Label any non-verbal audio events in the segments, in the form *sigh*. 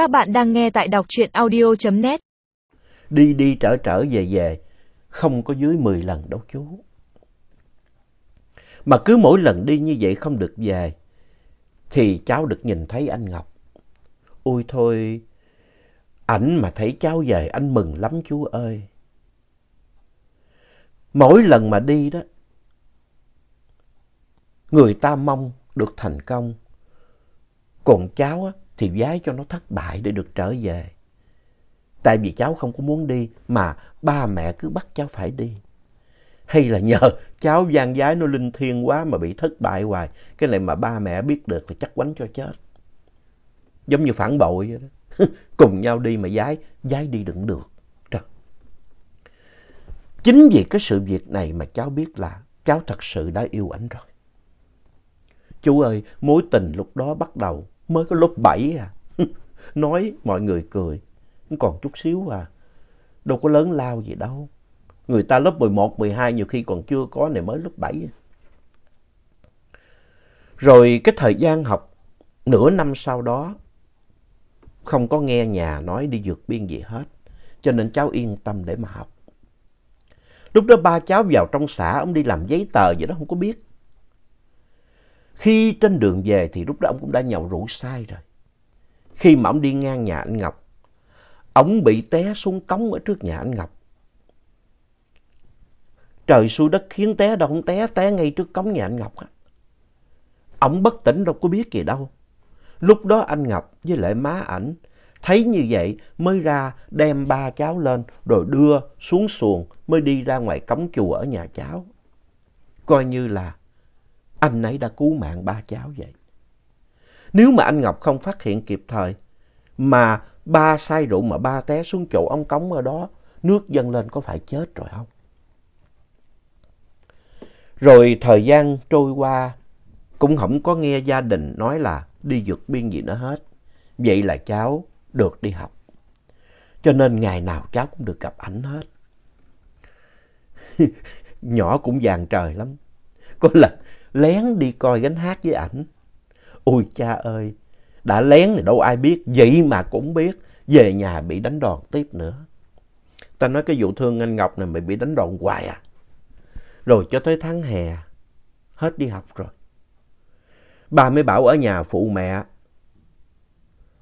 Các bạn đang nghe tại đọc truyện audio.net. Đi đi trở trở về về, không có dưới 10 lần đâu chú. Mà cứ mỗi lần đi như vậy không được về, thì cháu được nhìn thấy anh Ngọc. Ôi thôi, ảnh mà thấy cháu về anh mừng lắm chú ơi. Mỗi lần mà đi đó, người ta mong được thành công. Còn cháu á, thì vái cho nó thất bại để được trở về. Tại vì cháu không có muốn đi mà ba mẹ cứ bắt cháu phải đi. Hay là nhờ *laughs* cháu gian giái nó linh thiêng quá mà bị thất bại hoài. Cái này mà ba mẹ biết được thì chắc quánh cho chết. Giống như phản bội vậy đó. *laughs* Cùng nhau đi mà giái, giái đi đừng được. Trời. Chính vì cái sự việc này mà cháu biết là cháu thật sự đã yêu ảnh rồi. Chú ơi, mối tình lúc đó bắt đầu mới có lớp 7 à. *laughs* Nói mọi người cười, còn chút xíu à. Đâu có lớn lao gì đâu. Người ta lớp 11, 12 nhiều khi còn chưa có này mới lớp 7. À. Rồi cái thời gian học nửa năm sau đó không có nghe nhà nói đi vượt biên gì hết. Cho nên cháu yên tâm để mà học. Lúc đó ba cháu vào trong xã, ông đi làm giấy tờ vậy đó không có biết. Khi trên đường về thì lúc đó ông cũng đã nhậu rượu sai rồi. Khi mà ông đi ngang nhà anh Ngọc, ông bị té xuống cống ở trước nhà anh Ngọc. Trời xui đất khiến té đâu không té, té ngay trước cống nhà anh Ngọc á. Ông bất tỉnh đâu có biết gì đâu. Lúc đó anh Ngọc với lại má ảnh thấy như vậy mới ra đem ba cháu lên rồi đưa xuống xuồng mới đi ra ngoài cống chùa ở nhà cháu. Coi như là anh ấy đã cứu mạng ba cháu vậy. Nếu mà anh Ngọc không phát hiện kịp thời, mà ba say rượu mà ba té xuống chỗ ông cống ở đó, nước dâng lên có phải chết rồi không? Rồi thời gian trôi qua, cũng không có nghe gia đình nói là đi vượt biên gì nữa hết. Vậy là cháu được đi học. Cho nên ngày nào cháu cũng được gặp ảnh hết. *laughs* Nhỏ cũng vàng trời lắm. Có lần lén đi coi gánh hát với ảnh. Ôi cha ơi, đã lén thì đâu ai biết, vậy mà cũng biết, về nhà bị đánh đòn tiếp nữa. Ta nói cái vụ thương anh Ngọc này mày bị đánh đòn hoài à. Rồi cho tới tháng hè, hết đi học rồi. Ba mới bảo ở nhà phụ mẹ.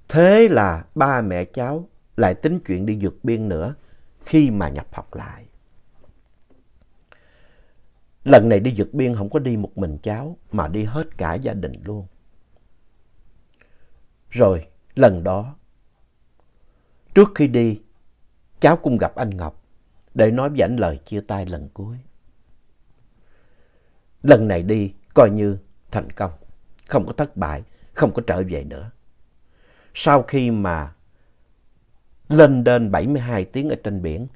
Thế là ba mẹ cháu lại tính chuyện đi vượt biên nữa khi mà nhập học lại. Lần này đi vượt biên không có đi một mình cháu mà đi hết cả gia đình luôn. Rồi lần đó, trước khi đi, cháu cũng gặp anh Ngọc để nói với anh lời chia tay lần cuối. Lần này đi coi như thành công, không có thất bại, không có trở về nữa. Sau khi mà lên đên 72 tiếng ở trên biển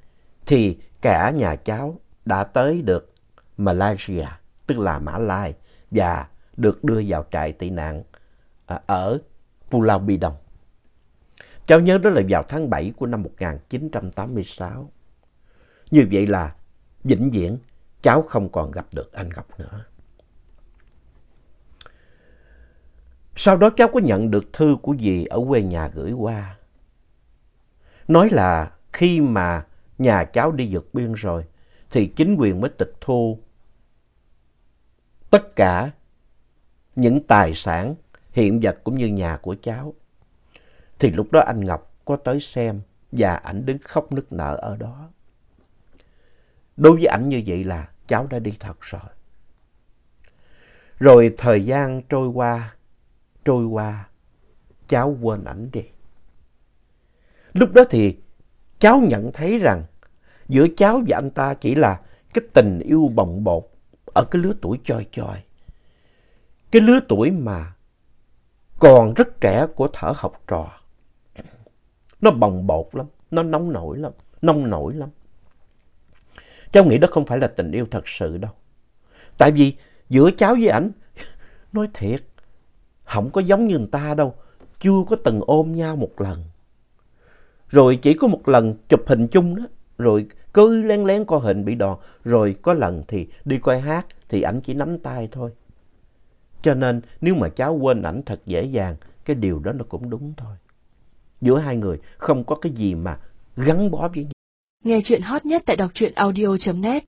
thì cả nhà cháu đã tới được Malaysia, tức là Mã Lai, và được đưa vào trại tị nạn à, ở Pulau Bidong. Cháu nhớ đó là vào tháng 7 của năm 1986. Như vậy là vĩnh viễn cháu không còn gặp được anh Ngọc nữa. Sau đó cháu có nhận được thư của dì ở quê nhà gửi qua. Nói là khi mà nhà cháu đi vượt biên rồi thì chính quyền mới tịch thu tất cả những tài sản, hiện vật cũng như nhà của cháu. Thì lúc đó anh Ngọc có tới xem và ảnh đứng khóc nức nở ở đó. Đối với ảnh như vậy là cháu đã đi thật rồi. Rồi thời gian trôi qua, trôi qua, cháu quên ảnh đi. Lúc đó thì cháu nhận thấy rằng giữa cháu và anh ta chỉ là cái tình yêu bồng bột ở cái lứa tuổi choi choi. Cái lứa tuổi mà còn rất trẻ của thở học trò. Nó bồng bột lắm, nó nóng nổi lắm, nông nổi lắm. Cháu nghĩ đó không phải là tình yêu thật sự đâu. Tại vì giữa cháu với ảnh, *laughs* nói thiệt, không có giống như người ta đâu. Chưa có từng ôm nhau một lần. Rồi chỉ có một lần chụp hình chung đó. Rồi cứ lén lén có hình bị đòn. Rồi có lần thì đi coi hát thì ảnh chỉ nắm tay thôi. Cho nên nếu mà cháu quên ảnh thật dễ dàng, cái điều đó nó cũng đúng thôi. giữa hai người không có cái gì mà gắn bó với nhau. Nghe chuyện hot nhất tại đọc truyện audio.net